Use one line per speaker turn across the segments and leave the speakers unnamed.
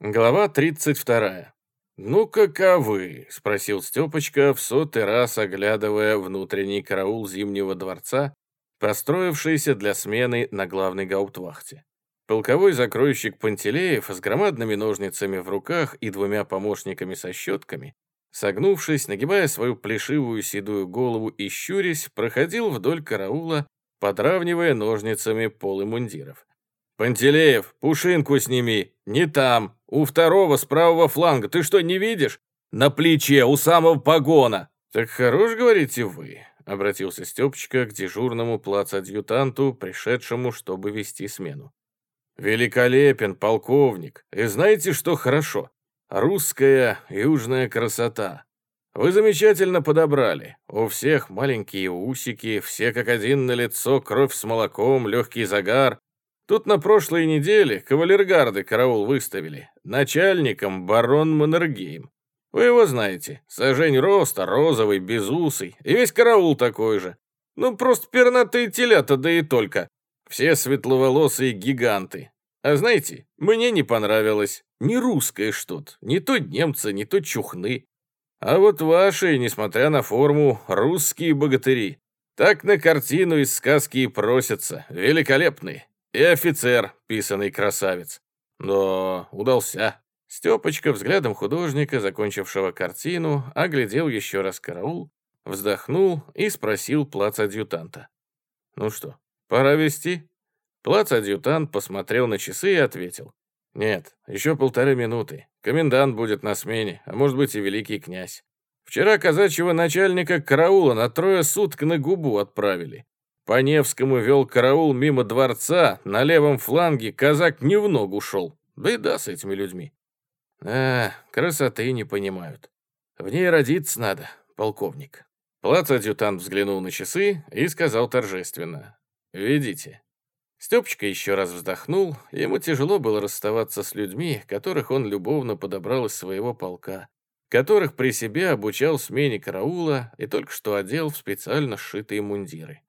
Глава 32. «Ну, каковы?» — спросил Степочка, в сотый раз оглядывая внутренний караул Зимнего дворца, построившийся для смены на главной гауптвахте. Полковой закройщик Пантелеев с громадными ножницами в руках и двумя помощниками со щетками, согнувшись, нагибая свою плешивую седую голову и щурясь, проходил вдоль караула, подравнивая ножницами полы мундиров. «Пантелеев, пушинку сними! Не там! У второго с правого фланга! Ты что, не видишь? На плече, у самого погона!» «Так хорош, говорите вы», — обратился Степчика к дежурному плац-адъютанту, пришедшему, чтобы вести смену. «Великолепен, полковник! И знаете, что хорошо? Русская южная красота. Вы замечательно подобрали. У всех маленькие усики, все как один на лицо, кровь с молоком, легкий загар. Тут на прошлой неделе кавалергарды караул выставили. Начальником барон Маннергейм. Вы его знаете. Сажень роста, розовый, безусый. И весь караул такой же. Ну, просто пернатые телята, да и только. Все светловолосые гиганты. А знаете, мне не понравилось. Не русское что-то. Не то немцы, не то чухны. А вот ваши, несмотря на форму, русские богатыри. Так на картину из сказки и просятся. Великолепные. И офицер, писанный красавец. Да, удался. Степочка взглядом художника, закончившего картину, оглядел еще раз караул, вздохнул и спросил плац-адъютанта. «Ну что, пора вести?» Плац-адъютант посмотрел на часы и ответил. «Нет, еще полторы минуты. Комендант будет на смене, а может быть и великий князь. Вчера казачьего начальника караула на трое суток на губу отправили. По Невскому вел караул мимо дворца, на левом фланге казак не в ногу шел. Беда с этими людьми. А, красоты не понимают. В ней родиться надо, полковник. Плац-адъютант взглянул на часы и сказал торжественно. «Ведите». Степочка еще раз вздохнул, ему тяжело было расставаться с людьми, которых он любовно подобрал из своего полка, которых при себе обучал смене караула и только что одел в специально сшитые мундиры.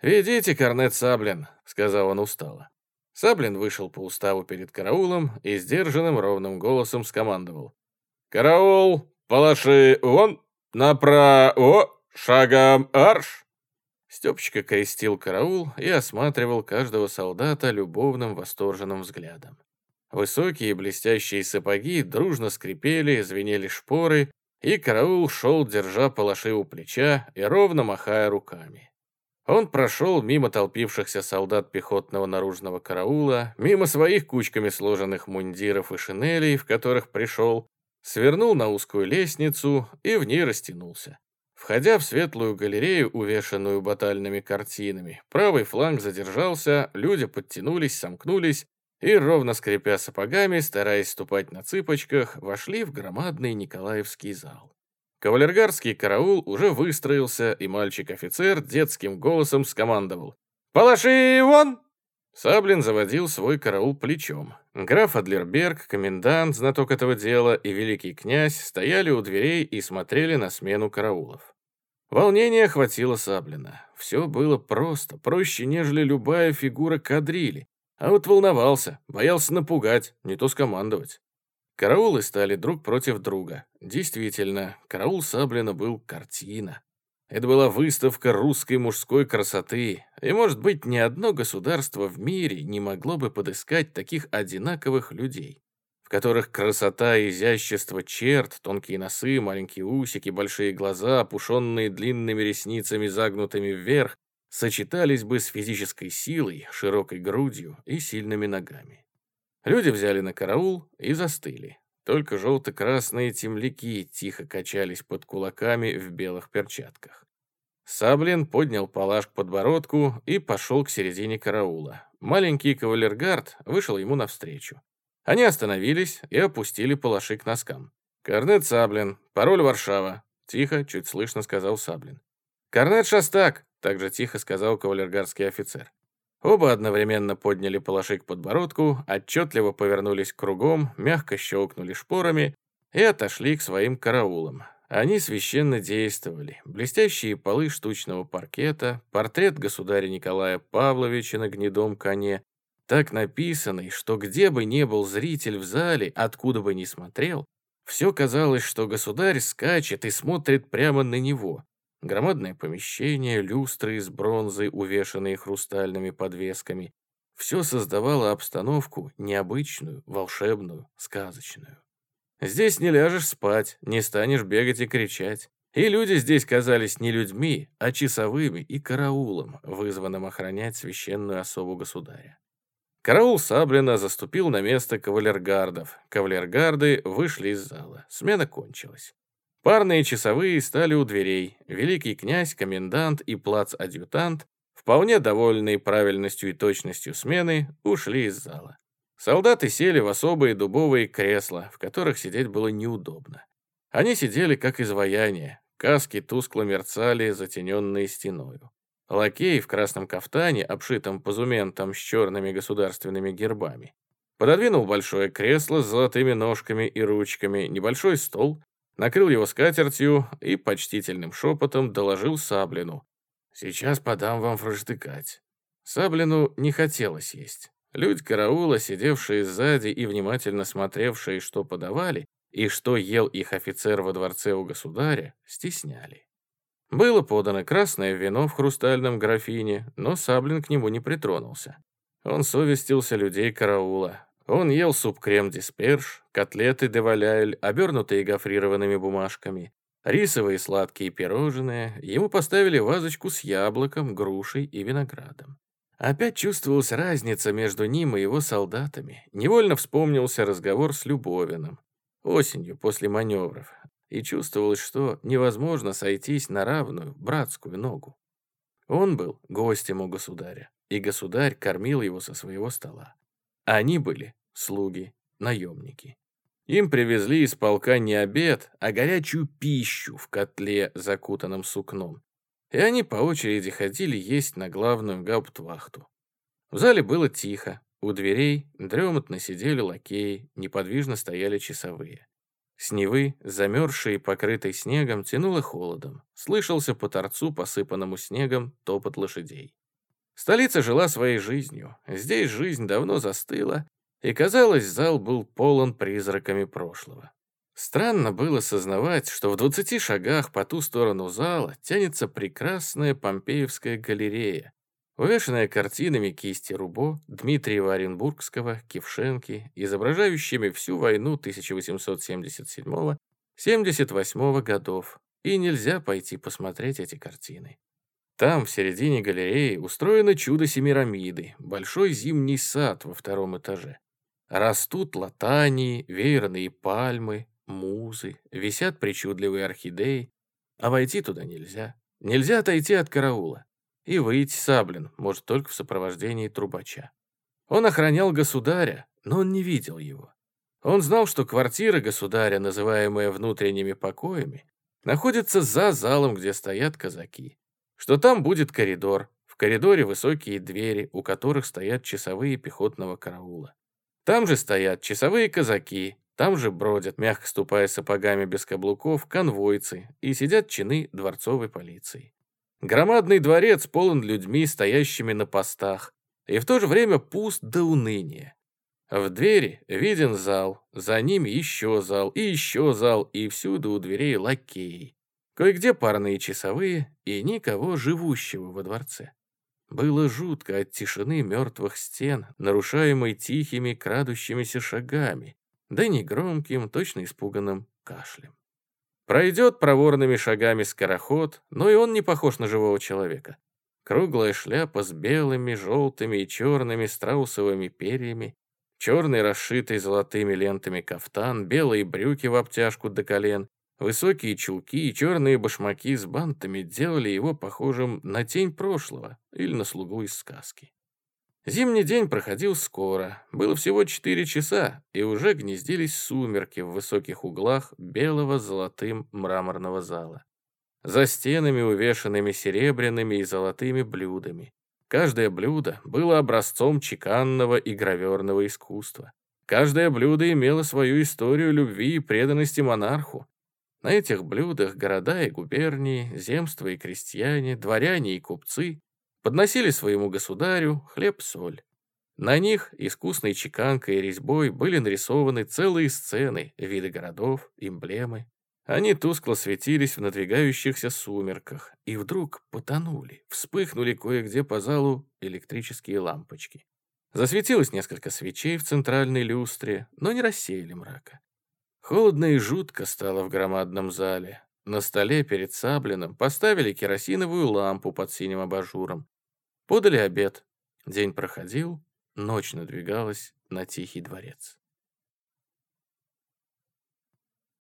«Ведите, корнет Саблин», — сказал он устало. Саблин вышел по уставу перед караулом и сдержанным ровным голосом скомандовал. «Караул, палаши вон, направо, шагом арш!» Степочка крестил караул и осматривал каждого солдата любовным восторженным взглядом. Высокие блестящие сапоги дружно скрипели, звенели шпоры, и караул шел, держа палаши у плеча и ровно махая руками. Он прошел мимо толпившихся солдат пехотного наружного караула, мимо своих кучками сложенных мундиров и шинелей, в которых пришел, свернул на узкую лестницу и в ней растянулся. Входя в светлую галерею, увешанную батальными картинами, правый фланг задержался, люди подтянулись, сомкнулись и, ровно скрипя сапогами, стараясь ступать на цыпочках, вошли в громадный Николаевский зал. Кавалергарский караул уже выстроился, и мальчик-офицер детским голосом скомандовал. «Палаши вон!» Саблин заводил свой караул плечом. Граф Адлерберг, комендант, знаток этого дела, и великий князь стояли у дверей и смотрели на смену караулов. Волнение охватило Саблина. Все было просто, проще, нежели любая фигура кадрили. А вот волновался, боялся напугать, не то скомандовать. Караулы стали друг против друга. Действительно, караул Саблина был картина. Это была выставка русской мужской красоты, и, может быть, ни одно государство в мире не могло бы подыскать таких одинаковых людей, в которых красота и изящество черт, тонкие носы, маленькие усики, большие глаза, опушенные длинными ресницами, загнутыми вверх, сочетались бы с физической силой, широкой грудью и сильными ногами. Люди взяли на караул и застыли. Только желто-красные темляки тихо качались под кулаками в белых перчатках. Саблин поднял палаш к подбородку и пошел к середине караула. Маленький кавалергард вышел ему навстречу. Они остановились и опустили палаши к носкам. «Корнет Саблин, пароль Варшава», — тихо, чуть слышно сказал Саблин. «Корнет Шастак», — также тихо сказал кавалергардский офицер. Оба одновременно подняли палаши к подбородку, отчетливо повернулись кругом, мягко щелкнули шпорами и отошли к своим караулам. Они священно действовали. Блестящие полы штучного паркета, портрет государя Николая Павловича на гнедом коне, так написанной, что где бы ни был зритель в зале, откуда бы ни смотрел, все казалось, что государь скачет и смотрит прямо на него. Громадное помещение, люстры из бронзы, увешанные хрустальными подвесками. Все создавало обстановку необычную, волшебную, сказочную. Здесь не ляжешь спать, не станешь бегать и кричать. И люди здесь казались не людьми, а часовыми и караулом, вызванным охранять священную особу государя. Караул Саблина заступил на место кавалергардов. Кавалергарды вышли из зала. Смена кончилась. Парные часовые стали у дверей. Великий князь, комендант и плац-адъютант, вполне довольные правильностью и точностью смены, ушли из зала. Солдаты сели в особые дубовые кресла, в которых сидеть было неудобно. Они сидели как изваяние, каски тускло мерцали, затененные стеною. Лакей в красном кафтане, обшитом позументом с черными государственными гербами, пододвинул большое кресло с золотыми ножками и ручками, небольшой стол, накрыл его скатертью и почтительным шепотом доложил Саблину. «Сейчас подам вам фраштыкать». Саблину не хотелось есть. Люди караула, сидевшие сзади и внимательно смотревшие, что подавали, и что ел их офицер во дворце у государя, стесняли. Было подано красное вино в хрустальном графине, но Саблин к нему не притронулся. Он совестился людей караула. Он ел суп-крем-дисперж, котлеты де валяйль, обернутые гофрированными бумажками, рисовые сладкие пирожные. Ему поставили вазочку с яблоком, грушей и виноградом. Опять чувствовалась разница между ним и его солдатами. Невольно вспомнился разговор с Любовиным. Осенью, после маневров. И чувствовалось, что невозможно сойтись на равную, братскую ногу. Он был гостем у государя, и государь кормил его со своего стола. Они были слуги, наемники. Им привезли из полка не обед, а горячую пищу в котле, закутанном сукном и они по очереди ходили есть на главную гауптвахту. В зале было тихо, у дверей дремотно сидели лакеи, неподвижно стояли часовые. С Невы, замерзшей и покрытой снегом, тянуло холодом. Слышался по торцу, посыпанному снегом, топот лошадей. Столица жила своей жизнью. Здесь жизнь давно застыла, и, казалось, зал был полон призраками прошлого. Странно было сознавать, что в двадцати шагах по ту сторону зала тянется прекрасная Помпеевская галерея, увешанная картинами кисти Рубо, Дмитриева Оренбургского, Кившенки, изображающими всю войну 1877-78 годов, и нельзя пойти посмотреть эти картины. Там, в середине галереи, устроено чудо Семирамиды, большой зимний сад во втором этаже. Растут латании, веерные пальмы, музы, висят причудливые орхидеи, а войти туда нельзя. Нельзя отойти от караула. И выйти Саблин может только в сопровождении трубача. Он охранял государя, но он не видел его. Он знал, что квартира государя, называемая внутренними покоями, находится за залом, где стоят казаки, что там будет коридор, в коридоре высокие двери, у которых стоят часовые пехотного караула. Там же стоят часовые казаки, там же бродят, мягко ступая сапогами без каблуков, конвойцы и сидят чины дворцовой полиции. Громадный дворец полон людьми, стоящими на постах, и в то же время пуст до уныния. В двери виден зал, за ним еще зал и еще зал, и всюду у дверей лакеи. Кое-где парные часовые и никого живущего во дворце. Было жутко от тишины мертвых стен, нарушаемой тихими крадущимися шагами, да не громким, точно испуганным кашлем. Пройдет проворными шагами скороход, но и он не похож на живого человека. Круглая шляпа с белыми, желтыми и черными страусовыми перьями, черный расшитый золотыми лентами кафтан, белые брюки в обтяжку до колен, высокие чулки и черные башмаки с бантами делали его похожим на тень прошлого или на слугу из сказки. Зимний день проходил скоро, было всего четыре часа, и уже гнездились сумерки в высоких углах белого золотым мраморного зала. За стенами, увешанными серебряными и золотыми блюдами. Каждое блюдо было образцом чеканного и граверного искусства. Каждое блюдо имело свою историю любви и преданности монарху. На этих блюдах города и губернии, земства и крестьяне, дворяне и купцы подносили своему государю хлеб-соль. На них искусной чеканкой и резьбой были нарисованы целые сцены, виды городов, эмблемы. Они тускло светились в надвигающихся сумерках и вдруг потонули, вспыхнули кое-где по залу электрические лампочки. Засветилось несколько свечей в центральной люстре, но не рассеяли мрака. Холодно и жутко стало в громадном зале. На столе перед Саблиным поставили керосиновую лампу под синим абажуром. Подали обед. День проходил, ночь надвигалась на тихий дворец.